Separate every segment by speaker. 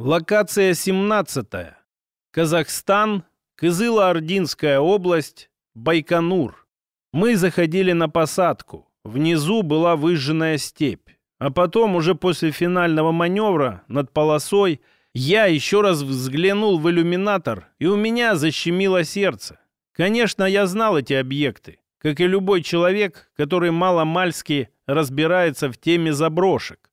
Speaker 1: Локация 17. Казахстан, Кызыло-Ординская область, Байконур. Мы заходили на посадку. Внизу была выжженная степь. А потом, уже после финального маневра над полосой, я еще раз взглянул в иллюминатор, и у меня защемило сердце. Конечно, я знал эти объекты, как и любой человек, который мало-мальски разбирается в теме заброшек.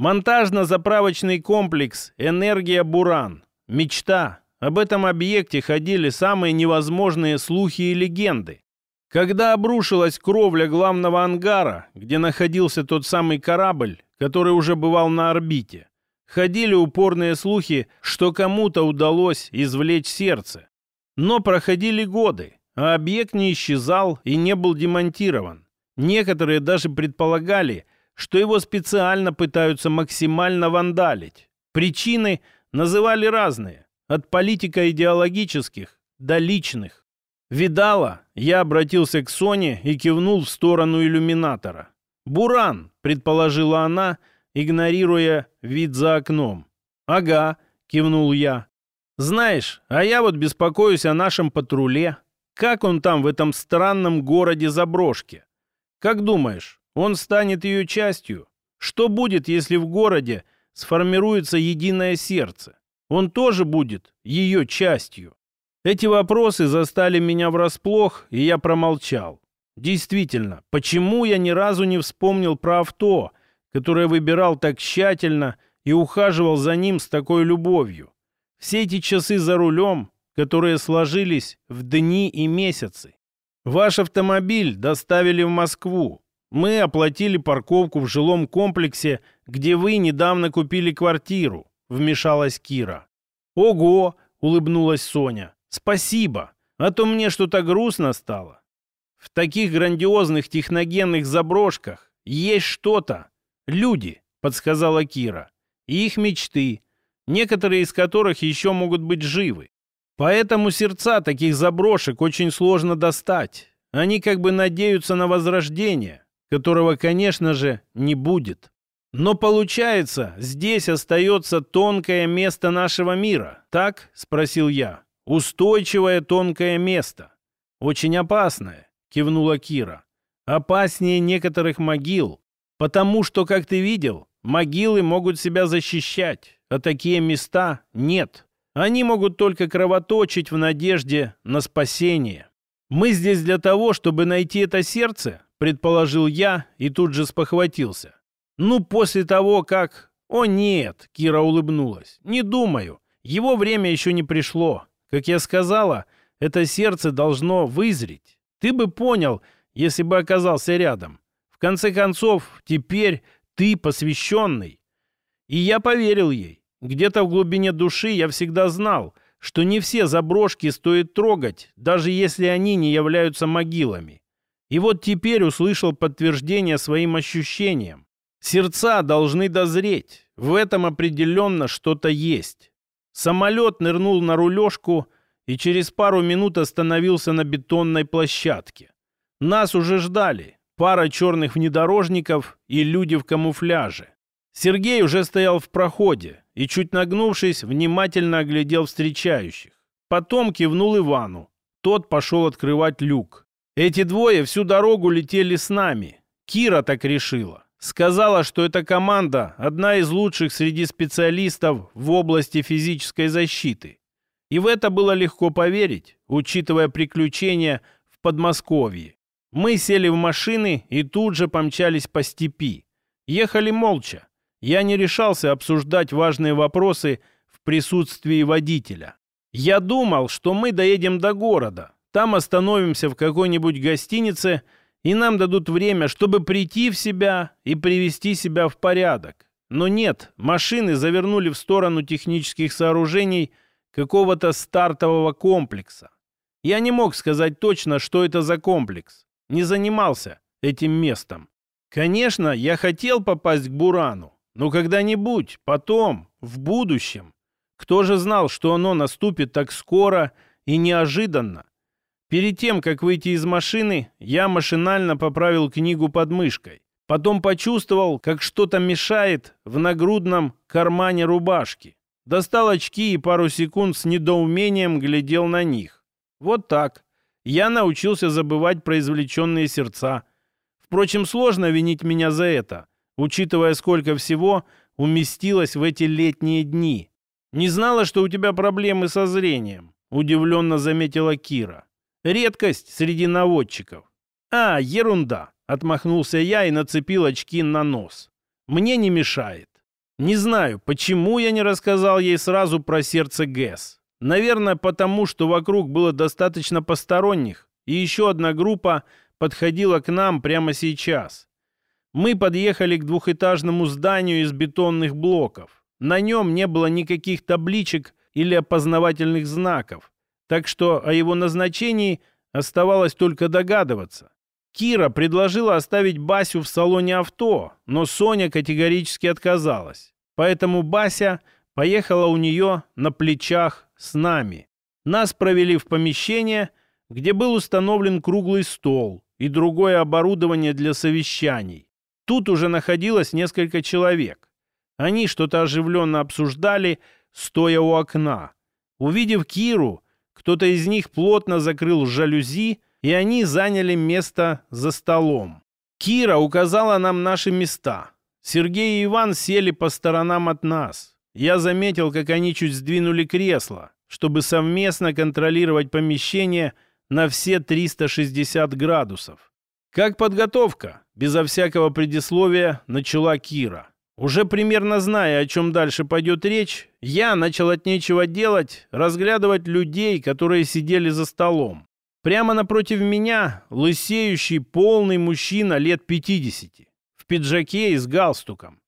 Speaker 1: Монтажно-заправочный комплекс «Энергия Буран». Мечта. Об этом объекте ходили самые невозможные слухи и легенды. Когда обрушилась кровля главного ангара, где находился тот самый корабль, который уже бывал на орбите, ходили упорные слухи, что кому-то удалось извлечь сердце. Но проходили годы, а объект не исчезал и не был демонтирован. Некоторые даже предполагали, что его специально пытаются максимально вандалить. Причины называли разные, от политико-идеологических до личных. «Видала?» Я обратился к Соне и кивнул в сторону иллюминатора. «Буран», — предположила она, игнорируя вид за окном. «Ага», — кивнул я. «Знаешь, а я вот беспокоюсь о нашем патруле. Как он там в этом странном городе-заброшке? Как думаешь, он станет ее частью? Что будет, если в городе сформируется единое сердце? Он тоже будет ее частью?» Эти вопросы застали меня врасплох, и я промолчал. Действительно, почему я ни разу не вспомнил про авто, которое выбирал так тщательно и ухаживал за ним с такой любовью? Все эти часы за рулем, которые сложились в дни и месяцы. Ваш автомобиль доставили в Москву. Мы оплатили парковку в жилом комплексе, где вы недавно купили квартиру, вмешалась Кира. Ого, улыбнулась Соня. Спасибо, а то мне что-то грустно стало. В таких грандиозных техногенных заброшках есть что-то. Люди, подсказала Кира. И их мечты, некоторые из которых еще могут быть живы. Поэтому сердца таких заброшек очень сложно достать. Они как бы надеются на возрождение, которого, конечно же, не будет. Но получается, здесь остается тонкое место нашего мира, так? Спросил я. Устойчивое тонкое место. Очень опасное, кивнула Кира. Опаснее некоторых могил, потому что, как ты видел, могилы могут себя защищать, а такие места нет. Они могут только кровоточить в надежде на спасение. Мы здесь для того, чтобы найти это сердце, предположил я и тут же спохватился. Ну, после того, как... О, нет, Кира улыбнулась. Не думаю. Его время еще не пришло. Как я сказала, это сердце должно вызреть. Ты бы понял, если бы оказался рядом. В конце концов, теперь ты посвященный. И я поверил ей. Где-то в глубине души я всегда знал, что не все заброшки стоит трогать, даже если они не являются могилами. И вот теперь услышал подтверждение своим ощущениям. Сердца должны дозреть. В этом определенно что-то есть. Самолет нырнул на рулежку и через пару минут остановился на бетонной площадке. Нас уже ждали. Пара черных внедорожников и люди в камуфляже. Сергей уже стоял в проходе и, чуть нагнувшись, внимательно оглядел встречающих. Потом кивнул Ивану. Тот пошел открывать люк. Эти двое всю дорогу летели с нами. Кира так решила. Сказала, что эта команда одна из лучших среди специалистов в области физической защиты. И в это было легко поверить, учитывая приключения в Подмосковье. Мы сели в машины и тут же помчались по степи. Ехали молча. Я не решался обсуждать важные вопросы в присутствии водителя. Я думал, что мы доедем до города. Там остановимся в какой-нибудь гостинице – и нам дадут время, чтобы прийти в себя и привести себя в порядок. Но нет, машины завернули в сторону технических сооружений какого-то стартового комплекса. Я не мог сказать точно, что это за комплекс. Не занимался этим местом. Конечно, я хотел попасть к Бурану, но когда-нибудь, потом, в будущем. Кто же знал, что оно наступит так скоро и неожиданно? Перед тем, как выйти из машины, я машинально поправил книгу под мышкой. Потом почувствовал, как что-то мешает в нагрудном кармане рубашки. Достал очки и пару секунд с недоумением глядел на них. Вот так. Я научился забывать про извлеченные сердца. Впрочем, сложно винить меня за это, учитывая, сколько всего уместилось в эти летние дни. «Не знала, что у тебя проблемы со зрением», — удивленно заметила Кира. «Редкость среди наводчиков». «А, ерунда», — отмахнулся я и нацепил очки на нос. «Мне не мешает». Не знаю, почему я не рассказал ей сразу про сердце ГЭС. Наверное, потому что вокруг было достаточно посторонних, и еще одна группа подходила к нам прямо сейчас. Мы подъехали к двухэтажному зданию из бетонных блоков. На нем не было никаких табличек или опознавательных знаков, так что о его назначении оставалось только догадываться. Кира предложила оставить Басю в салоне авто, но Соня категорически отказалась. Поэтому Бася поехала у нее на плечах с нами. Нас провели в помещение, где был установлен круглый стол и другое оборудование для совещаний. Тут уже находилось несколько человек. Они что-то оживленно обсуждали, стоя у окна. Увидев Киру, кто-то из них плотно закрыл жалюзи, и они заняли место за столом. Кира указала нам наши места. Сергей и Иван сели по сторонам от нас. Я заметил, как они чуть сдвинули кресло, чтобы совместно контролировать помещение на все 360 градусов. Как подготовка, безо всякого предисловия, начала Кира. Уже примерно зная, о чем дальше пойдет речь, я начал от нечего делать, разглядывать людей, которые сидели за столом. Прямо напротив меня лысеющий полный мужчина лет 50, в пиджаке и с галстуком.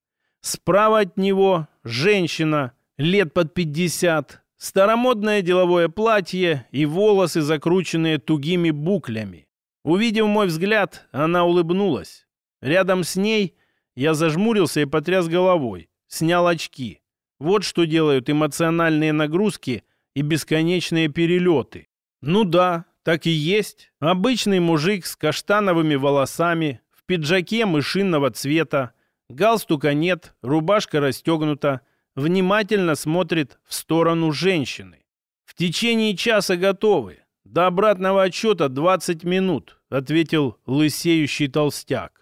Speaker 1: Справа от него женщина лет под 50, старомодное деловое платье и волосы, закрученные тугими буклями. Увидев мой взгляд, она улыбнулась. Рядом с ней я зажмурился и потряс головой, снял очки. Вот что делают эмоциональные нагрузки и бесконечные перелеты. Ну да, так и есть. Обычный мужик с каштановыми волосами, в пиджаке мышиного цвета, галстука нет, рубашка расстегнута, внимательно смотрит в сторону женщины. В течение часа готовы. До обратного отчета 20 минут, ответил лысеющий толстяк.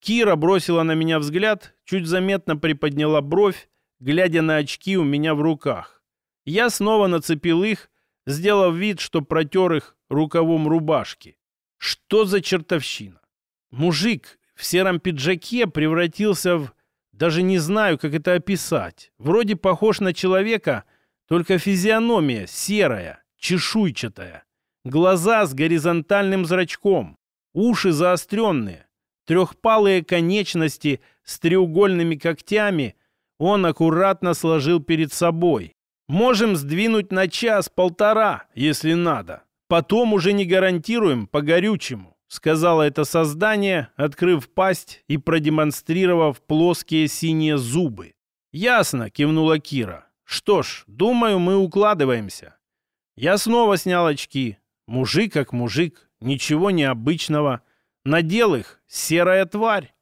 Speaker 1: Кира бросила на меня взгляд, чуть заметно приподняла бровь, глядя на очки у меня в руках. Я снова нацепил их, сделав вид, что протер их рукавом рубашки. Что за чертовщина? Мужик в сером пиджаке превратился в... Даже не знаю, как это описать. Вроде похож на человека, только физиономия серая, чешуйчатая. Глаза с горизонтальным зрачком, уши заостренные, трехпалые конечности с треугольными когтями он аккуратно сложил перед собой. Можем сдвинуть на час-полтора, если надо. Потом уже не гарантируем по горючему, сказала это создание, открыв пасть и продемонстрировав плоские синие зубы. Ясно, кивнула Кира. Что ж, думаю, мы укладываемся. Я снова снял очки. Мужик как мужик, ничего необычного. Надел их, серая тварь.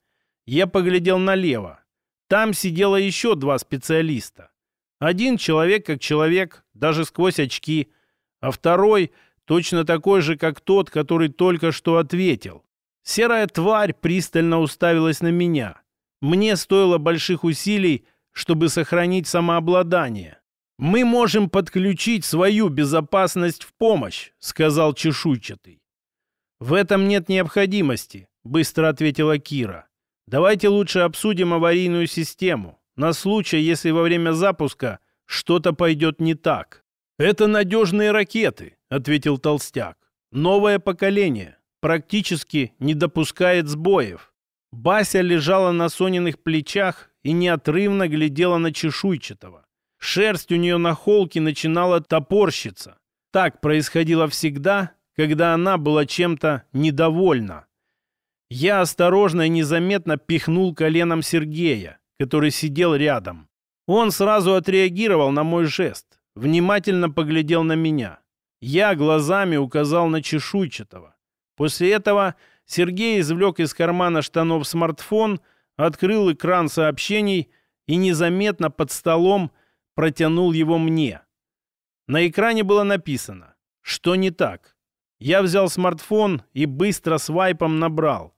Speaker 1: Я поглядел налево. Там сидело еще два специалиста. Один человек как человек, даже сквозь очки, а второй — точно такой же, как тот, который только что ответил. Серая тварь пристально уставилась на меня. Мне стоило больших усилий, чтобы сохранить самообладание. «Мы можем подключить свою безопасность в помощь», — сказал чешуйчатый. «В этом нет необходимости», — быстро ответила Кира. «Давайте лучше обсудим аварийную систему, на случай, если во время запуска что-то пойдет не так». «Это надежные ракеты. — ответил Толстяк. «Новое поколение. Практически не допускает сбоев». Бася лежала на Сониных плечах и неотрывно глядела на чешуйчатого. Шерсть у нее на холке начинала топорщиться. Так происходило всегда, когда она была чем-то недовольна. Я осторожно и незаметно пихнул коленом Сергея, который сидел рядом. Он сразу отреагировал на мой жест, внимательно поглядел на меня. Я глазами указал на чешуйчатого. После этого Сергей извлек из кармана штанов смартфон, открыл экран сообщений и незаметно под столом протянул его мне. На экране было написано, что не так. Я взял смартфон и быстро свайпом набрал.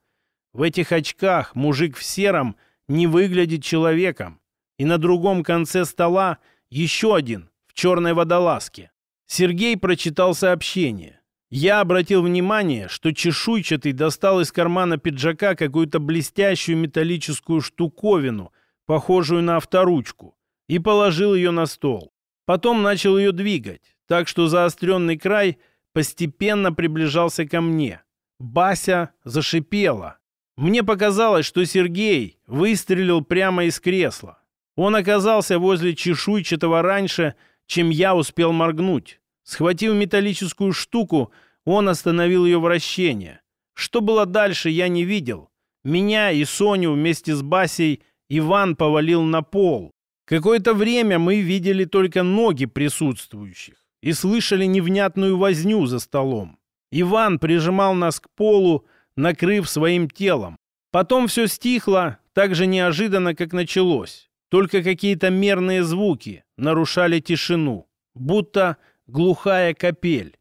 Speaker 1: В этих очках мужик в сером не выглядит человеком. И на другом конце стола еще один в черной водолазке. Сергей прочитал сообщение. Я обратил внимание, что чешуйчатый достал из кармана пиджака какую-то блестящую металлическую штуковину, похожую на авторучку, и положил ее на стол. Потом начал ее двигать, так что заостренный край постепенно приближался ко мне. Бася зашипела. Мне показалось, что Сергей выстрелил прямо из кресла. Он оказался возле чешуйчатого раньше, чем я успел моргнуть. Схватив металлическую штуку, он остановил ее вращение. Что было дальше, я не видел. Меня и Соню вместе с Басей Иван повалил на пол. Какое-то время мы видели только ноги присутствующих и слышали невнятную возню за столом. Иван прижимал нас к полу, накрыв своим телом. Потом все стихло так же неожиданно, как началось. Только какие-то мерные звуки нарушали тишину, будто глухая капель.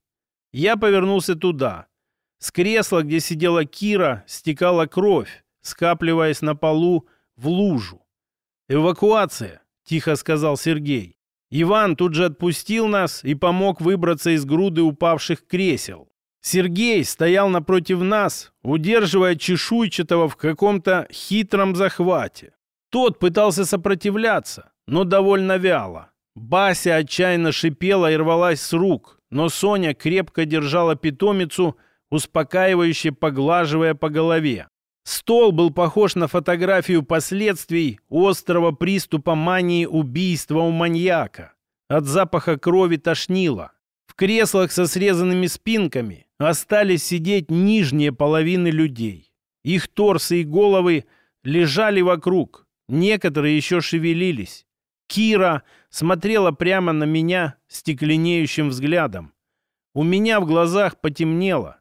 Speaker 1: Я повернулся туда. С кресла, где сидела Кира, стекала кровь, скапливаясь на полу в лужу. «Эвакуация», — тихо сказал Сергей. Иван тут же отпустил нас и помог выбраться из груды упавших кресел. Сергей стоял напротив нас, удерживая чешуйчатого в каком-то хитром захвате. Тот пытался сопротивляться, но довольно вяло. Бася отчаянно шипела и рвалась с рук, но Соня крепко держала питомицу, успокаивающе поглаживая по голове. Стол был похож на фотографию последствий острого приступа мании убийства у маньяка. От запаха крови тошнило. В креслах со срезанными спинками остались сидеть нижние половины людей. Их торсы и головы лежали вокруг, некоторые еще шевелились. Кира смотрела прямо на меня стекленеющим взглядом. У меня в глазах потемнело.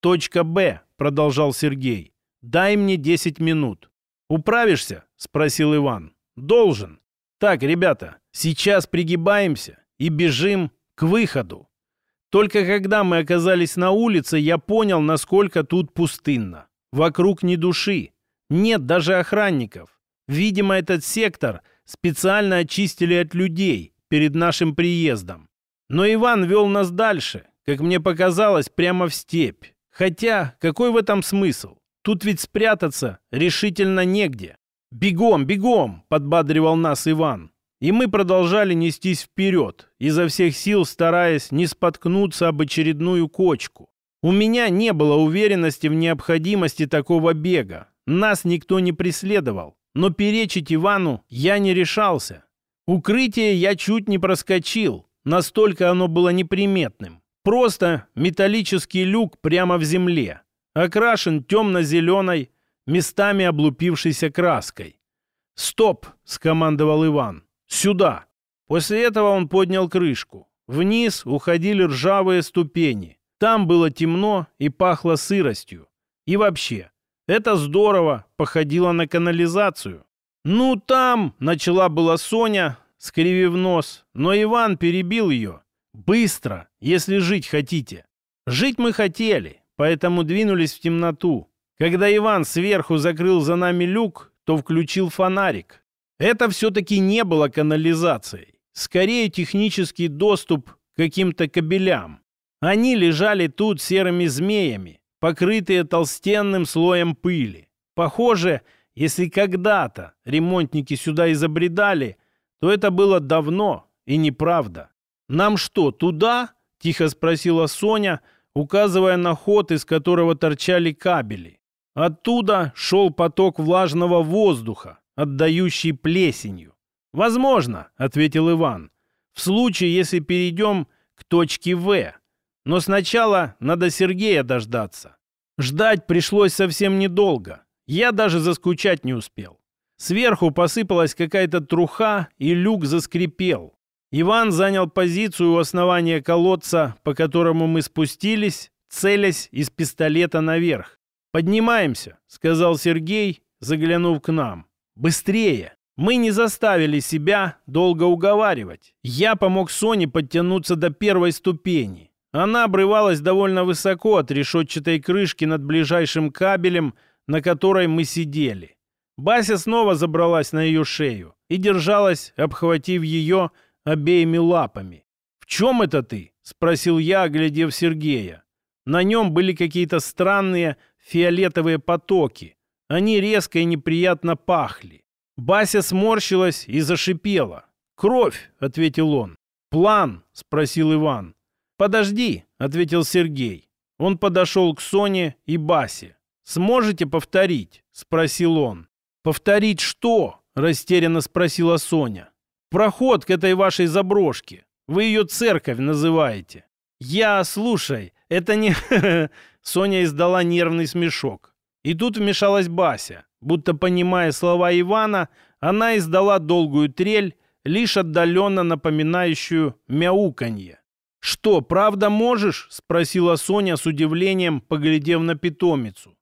Speaker 1: «Точка Б», — продолжал Сергей. «Дай мне 10 минут». «Управишься?» — спросил Иван. «Должен». «Так, ребята, сейчас пригибаемся и бежим к выходу». Только когда мы оказались на улице, я понял, насколько тут пустынно. Вокруг ни души. Нет даже охранников. Видимо, этот сектор специально очистили от людей перед нашим приездом. Но Иван вел нас дальше, как мне показалось, прямо в степь. Хотя, какой в этом смысл? Тут ведь спрятаться решительно негде. «Бегом, бегом!» — подбадривал нас Иван. И мы продолжали нестись вперед, изо всех сил стараясь не споткнуться об очередную кочку. У меня не было уверенности в необходимости такого бега. Нас никто не преследовал но перечить Ивану я не решался. Укрытие я чуть не проскочил, настолько оно было неприметным. Просто металлический люк прямо в земле, окрашен темно-зеленой, местами облупившейся краской. «Стоп!» — скомандовал Иван. «Сюда!» После этого он поднял крышку. Вниз уходили ржавые ступени. Там было темно и пахло сыростью. И вообще, это здорово, походило на канализацию. «Ну там!» — начала была Соня, скривив нос, но Иван перебил ее. «Быстро, если жить хотите». Жить мы хотели, поэтому двинулись в темноту. Когда Иван сверху закрыл за нами люк, то включил фонарик. Это все-таки не было канализацией. Скорее технический доступ к каким-то кабелям. Они лежали тут серыми змеями, покрытые толстенным слоем пыли. Похоже, если когда-то ремонтники сюда и забредали, то это было давно и неправда. «Нам что, туда?» — тихо спросила Соня, указывая на ход, из которого торчали кабели. Оттуда шел поток влажного воздуха, отдающий плесенью. «Возможно», — ответил Иван, — «в случае, если перейдем к точке В. Но сначала надо Сергея дождаться. Ждать пришлось совсем недолго. Я даже заскучать не успел. Сверху посыпалась какая-то труха, и люк заскрипел. Иван занял позицию у основания колодца, по которому мы спустились, целясь из пистолета наверх. «Поднимаемся», — сказал Сергей, заглянув к нам. «Быстрее!» Мы не заставили себя долго уговаривать. Я помог Соне подтянуться до первой ступени. Она обрывалась довольно высоко от решетчатой крышки над ближайшим кабелем, на которой мы сидели. Бася снова забралась на ее шею и держалась, обхватив ее обеими лапами. «В чем это ты?» — спросил я, оглядев Сергея. На нем были какие-то странные фиолетовые потоки. Они резко и неприятно пахли. Бася сморщилась и зашипела. «Кровь!» — ответил он. «План?» — спросил Иван. «Подожди!» — ответил Сергей. Он подошел к Соне и Басе. «Сможете повторить?» — спросил он. «Повторить что?» — растерянно спросила Соня. «Проход к этой вашей заброшке. Вы ее церковь называете». «Я, слушай, это не...» Соня издала нервный смешок. И тут вмешалась Бася. Будто понимая слова Ивана, она издала долгую трель, лишь отдаленно напоминающую мяуканье. «Что, правда можешь?» — спросила Соня с удивлением, поглядев на питомицу.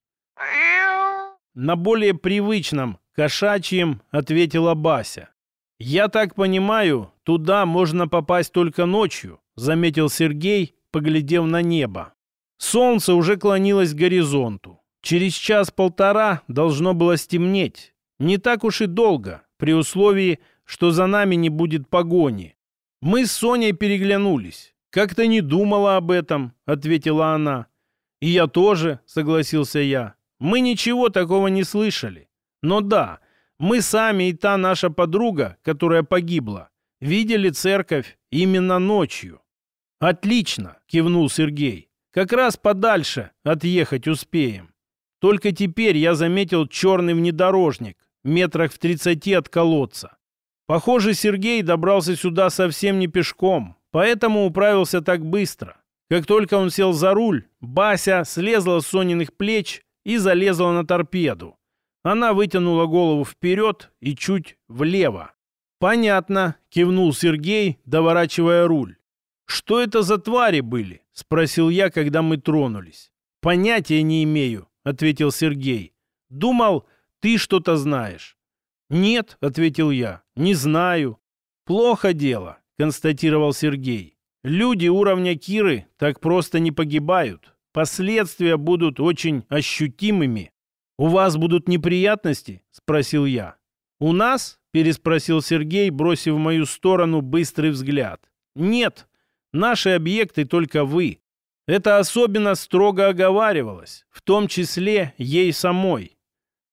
Speaker 1: На более привычном, кошачьем, ответила Бася. «Я так понимаю, туда можно попасть только ночью», заметил Сергей, поглядев на небо. Солнце уже клонилось к горизонту. Через час-полтора должно было стемнеть. Не так уж и долго, при условии, что за нами не будет погони. Мы с Соней переглянулись. «Как-то не думала об этом», — ответила она. «И я тоже», — согласился я. «Мы ничего такого не слышали. Но да, мы сами и та наша подруга, которая погибла, видели церковь именно ночью». «Отлично», — кивнул Сергей. «Как раз подальше отъехать успеем». Только теперь я заметил черный внедорожник, метрах в тридцати от колодца. Похоже, Сергей добрался сюда совсем не пешком, поэтому управился так быстро. Как только он сел за руль, Бася слезла с Сониных плеч и залезла на торпеду. Она вытянула голову вперед и чуть влево. «Понятно», — кивнул Сергей, доворачивая руль. «Что это за твари были?» — спросил я, когда мы тронулись. «Понятия не имею», — ответил Сергей. «Думал, ты что-то знаешь». «Нет», — ответил я, — «не знаю». «Плохо дело», — констатировал Сергей. «Люди уровня Киры так просто не погибают. Последствия будут очень ощутимыми». «У вас будут неприятности?» — спросил я. «У нас?» — переспросил Сергей, бросив в мою сторону быстрый взгляд. «Нет, наши объекты только вы. Это особенно строго оговаривалось, в том числе ей самой.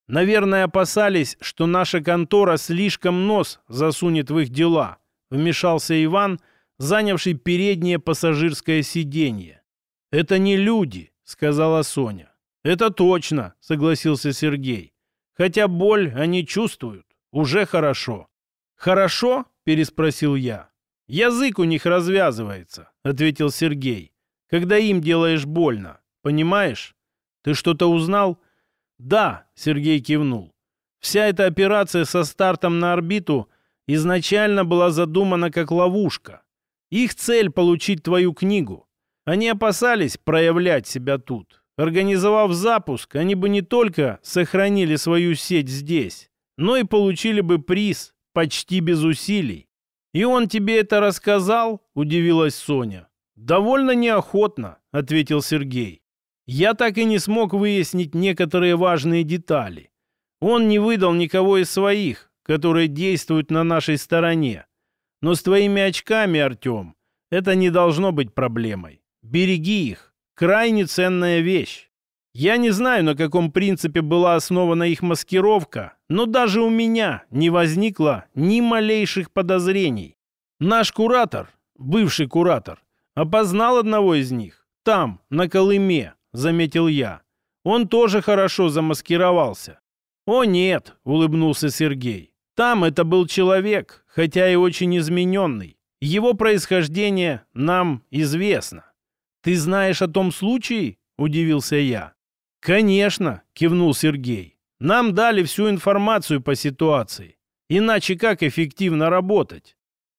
Speaker 1: Наверное, опасались, что наша контора слишком нос засунет в их дела, вмешался Иван, занявший переднее пассажирское сиденье. «Это не люди», — сказала Соня. «Это точно», — согласился Сергей. «Хотя боль они чувствуют. Уже хорошо». «Хорошо?» — переспросил я. «Язык у них развязывается», — ответил Сергей когда им делаешь больно. Понимаешь? Ты что-то узнал? Да, Сергей кивнул. Вся эта операция со стартом на орбиту изначально была задумана как ловушка. Их цель — получить твою книгу. Они опасались проявлять себя тут. Организовав запуск, они бы не только сохранили свою сеть здесь, но и получили бы приз почти без усилий. «И он тебе это рассказал?» – удивилась Соня. «Довольно неохотно», — ответил Сергей. «Я так и не смог выяснить некоторые важные детали. Он не выдал никого из своих, которые действуют на нашей стороне. Но с твоими очками, Артем, это не должно быть проблемой. Береги их. Крайне ценная вещь. Я не знаю, на каком принципе была основана их маскировка, но даже у меня не возникло ни малейших подозрений. Наш куратор, бывший куратор, Опознал одного из них. Там, на Колыме, заметил я. Он тоже хорошо замаскировался. О нет, улыбнулся Сергей. Там это был человек, хотя и очень измененный. Его происхождение нам известно. Ты знаешь о том случае? Удивился я. Конечно, кивнул Сергей. Нам дали всю информацию по ситуации. Иначе как эффективно работать?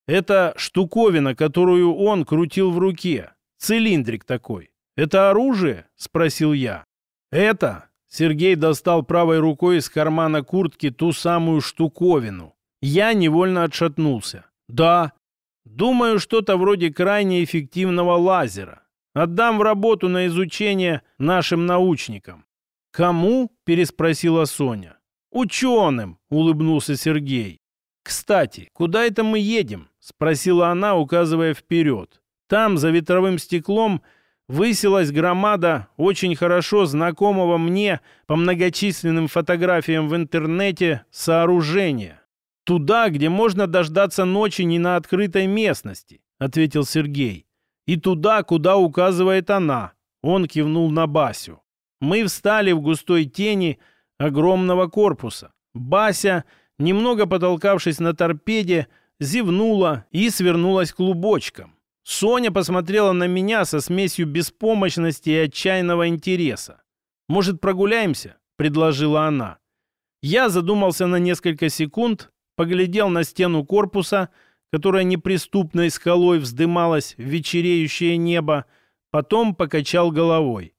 Speaker 1: Это штуковина, которую он крутил в руке. Цилиндрик такой. Это оружие? Спросил я. Это? Сергей достал правой рукой из кармана куртки ту самую штуковину. Я невольно отшатнулся. «Да». «Думаю, что-то вроде крайне эффективного лазера. Отдам в работу на изучение нашим научникам». «Кому?» – переспросила Соня. «Ученым», – улыбнулся Сергей. «Кстати, куда это мы едем?» – спросила она, указывая вперед. Там, за ветровым стеклом, высилась громада очень хорошо знакомого мне по многочисленным фотографиям в интернете сооружения. «Туда, где можно дождаться ночи не на открытой местности», — ответил Сергей. «И туда, куда указывает она», — он кивнул на Басю. Мы встали в густой тени огромного корпуса. Бася, немного потолкавшись на торпеде, зевнула и свернулась клубочком. Соня посмотрела на меня со смесью беспомощности и отчаянного интереса. «Может, прогуляемся?» — предложила она. Я задумался на несколько секунд, поглядел на стену корпуса, которая неприступной скалой вздымалась в вечереющее небо, потом покачал головой.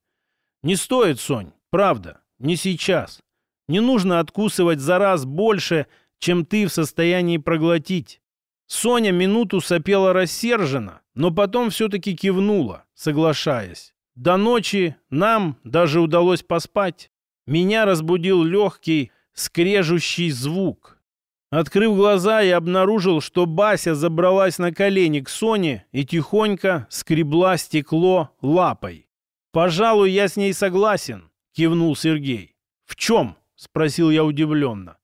Speaker 1: «Не стоит, Сонь, правда, не сейчас. Не нужно откусывать за раз больше, чем ты в состоянии проглотить. Соня минуту сопела рассерженно, но потом все-таки кивнула, соглашаясь. До ночи нам даже удалось поспать. Меня разбудил легкий, скрежущий звук. Открыв глаза, я обнаружил, что Бася забралась на колени к Соне и тихонько скребла стекло лапой. «Пожалуй, я с ней согласен», — кивнул Сергей. «В чем?» — спросил я удивленно.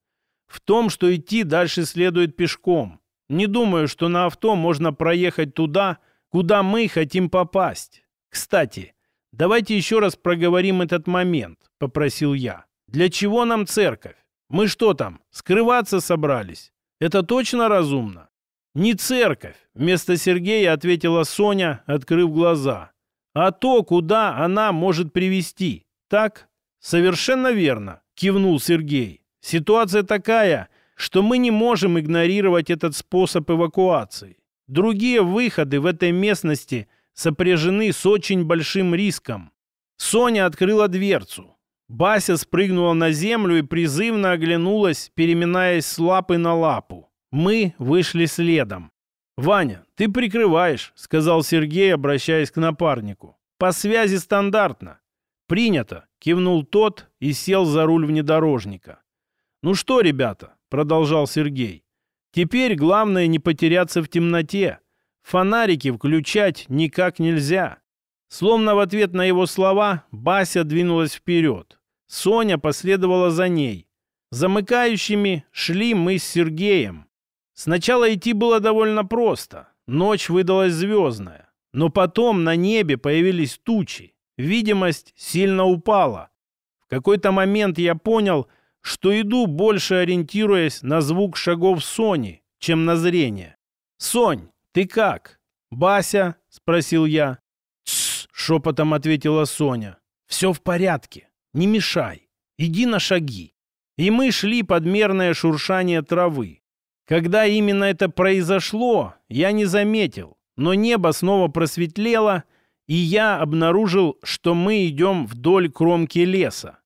Speaker 1: «В том, что идти дальше следует пешком. Не думаю, что на авто можно проехать туда, куда мы хотим попасть. Кстати, давайте еще раз проговорим этот момент, попросил я. Для чего нам церковь? Мы что там, скрываться собрались? Это точно разумно? Не церковь, вместо Сергея ответила Соня, открыв глаза. А то, куда она может привести. Так? Совершенно верно, кивнул Сергей. Ситуация такая, что мы не можем игнорировать этот способ эвакуации. Другие выходы в этой местности сопряжены с очень большим риском. Соня открыла дверцу. Бася спрыгнула на землю и призывно оглянулась, переминаясь с лапы на лапу. Мы вышли следом. «Ваня, ты прикрываешь», — сказал Сергей, обращаясь к напарнику. «По связи стандартно». «Принято», — кивнул тот и сел за руль внедорожника. «Ну что, ребята, продолжал Сергей. Теперь главное не потеряться в темноте. Фонарики включать никак нельзя. Словно в ответ на его слова Бася двинулась вперед. Соня последовала за ней. Замыкающими шли мы с Сергеем. Сначала идти было довольно просто. Ночь выдалась звездная. Но потом на небе появились тучи. Видимость сильно упала. В какой-то момент я понял, что иду больше ориентируясь на звук шагов Сони, чем на зрение. «Сонь, ты как?» «Бася?» — спросил я. «Тссс!» — шепотом ответила Соня. «Все в порядке. Не мешай. Иди на шаги». И мы шли под мерное шуршание травы. Когда именно это произошло, я не заметил, но небо снова просветлело, и я обнаружил, что мы идем вдоль кромки леса.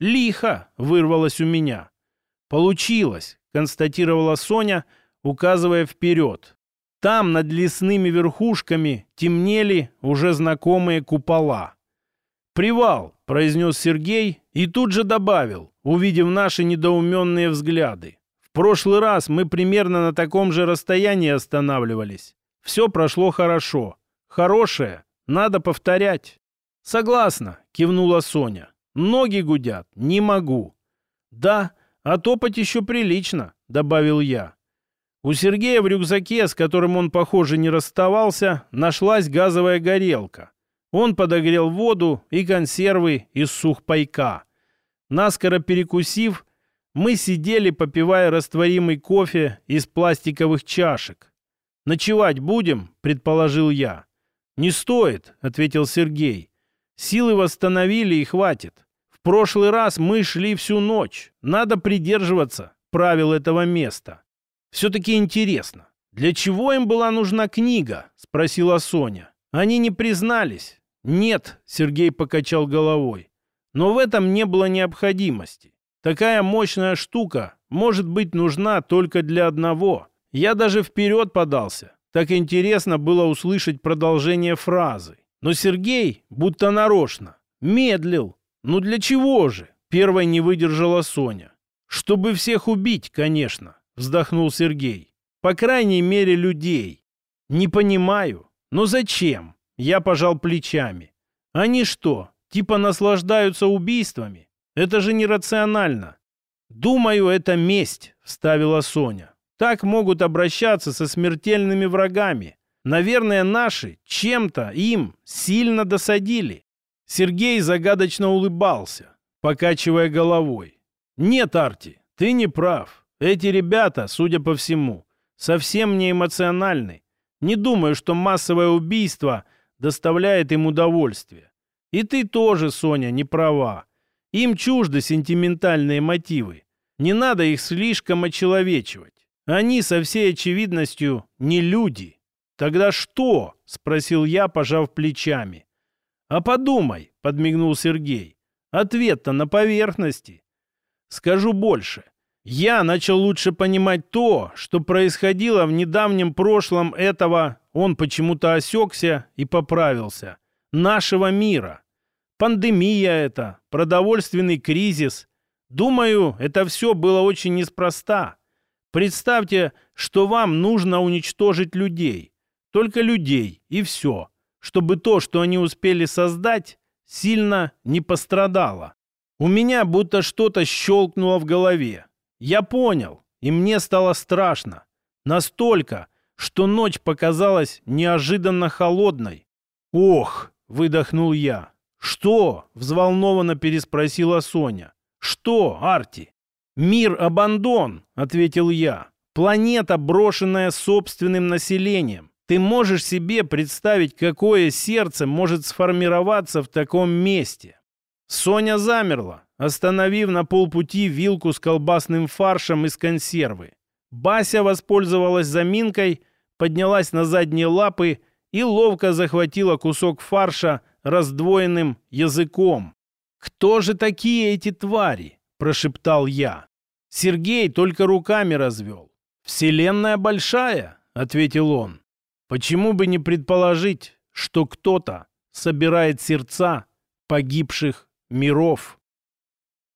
Speaker 1: «Лихо!» — вырвалось у меня. «Получилось!» — констатировала Соня, указывая вперед. Там над лесными верхушками темнели уже знакомые купола. «Привал!» — произнес Сергей и тут же добавил, увидев наши недоуменные взгляды. «В прошлый раз мы примерно на таком же расстоянии останавливались. Все прошло хорошо. Хорошее надо повторять». «Согласна», — кивнула Соня. Ноги гудят, не могу. Да, а топать еще прилично, добавил я. У Сергея в рюкзаке, с которым он, похоже, не расставался, нашлась газовая горелка. Он подогрел воду и консервы из сухпайка. Наскоро перекусив, мы сидели, попивая растворимый кофе из пластиковых чашек. «Ночевать будем?» — предположил я. «Не стоит», — ответил Сергей. «Силы восстановили и хватит прошлый раз мы шли всю ночь. Надо придерживаться правил этого места. Все-таки интересно, для чего им была нужна книга? Спросила Соня. Они не признались. Нет, Сергей покачал головой. Но в этом не было необходимости. Такая мощная штука может быть нужна только для одного. Я даже вперед подался. Так интересно было услышать продолжение фразы. Но Сергей, будто нарочно, медлил. Ну для чего же? Первой не выдержала Соня. Чтобы всех убить, конечно, вздохнул Сергей. По крайней мере, людей. Не понимаю. Но зачем? Я пожал плечами. Они что, типа наслаждаются убийствами? Это же нерационально. Думаю, это месть, вставила Соня. Так могут обращаться со смертельными врагами. Наверное, наши чем-то им сильно досадили. Сергей загадочно улыбался, покачивая головой. Нет, Арти, ты не прав. Эти ребята, судя по всему, совсем не эмоциональны. Не думаю, что массовое убийство доставляет им удовольствие. И ты тоже, Соня, не права. Им чужды сентиментальные мотивы. Не надо их слишком очеловечивать. Они со всей очевидностью не люди. Тогда что? Спросил я, пожав плечами. А подумай, подмигнул Сергей. Ответ-то на поверхности. Скажу больше. Я начал лучше понимать то, что происходило в недавнем прошлом этого, он почему-то осекся и поправился, нашего мира. Пандемия это, продовольственный кризис. Думаю, это все было очень неспроста. Представьте, что вам нужно уничтожить людей. Только людей, и все. Чтобы то, что они успели создать, сильно не пострадало. У меня будто что-то щелкнуло в голове. Я понял, и мне стало страшно. Настолько, что ночь показалась неожиданно холодной. «Ох!» — выдохнул я. «Что?» — взволнованно переспросила Соня. «Что, Арти?» «Мир абандон», — ответил я. «Планета, брошенная собственным населением. Ты можешь себе представить, какое сердце может сформироваться в таком месте?» Соня замерла, остановив на полпути вилку с колбасным фаршем из консервы. Бася воспользовалась заминкой, поднялась на задние лапы и ловко захватила кусок фарша раздвоенным языком. «Кто же такие эти твари?» прошептал я. Сергей только руками развел. «Вселенная большая», — ответил он. «Почему бы не предположить, что кто-то собирает сердца погибших миров?»